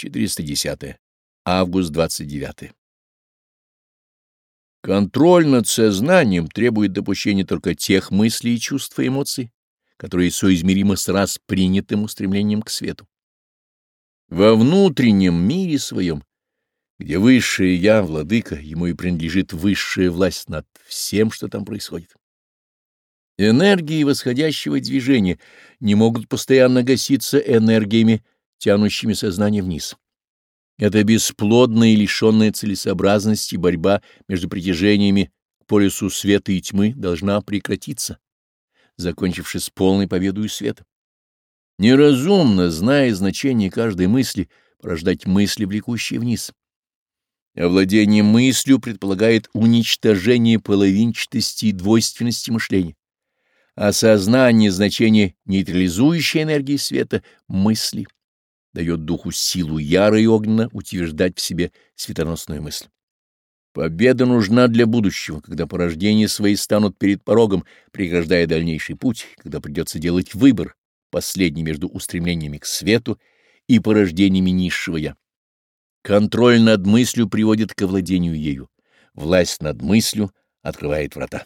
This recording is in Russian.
410 август 29. Контроль над сознанием требует допущения только тех мыслей, чувств и эмоций, которые соизмеримы с раз принятым устремлением к свету. Во внутреннем мире своем, где высшее Я, Владыка, ему и принадлежит высшая власть над всем, что там происходит. Энергии восходящего движения не могут постоянно гаситься энергиями тянущими сознание вниз. Это бесплодная и лишенная целесообразности борьба между притяжениями к полюсу света и тьмы должна прекратиться, закончившись полной победой света. Неразумно, зная значение каждой мысли, порождать мысли, влекущие вниз. Овладение мыслью предполагает уничтожение половинчатости и двойственности мышления. Осознание значения нейтрализующей энергии света — мысли — дает духу силу ярой огненно утверждать в себе светоносную мысль. Победа нужна для будущего, когда порождения свои станут перед порогом, преграждая дальнейший путь, когда придется делать выбор, последний между устремлениями к свету и порождениями низшего «я». Контроль над мыслью приводит к овладению ею, власть над мыслью открывает врата.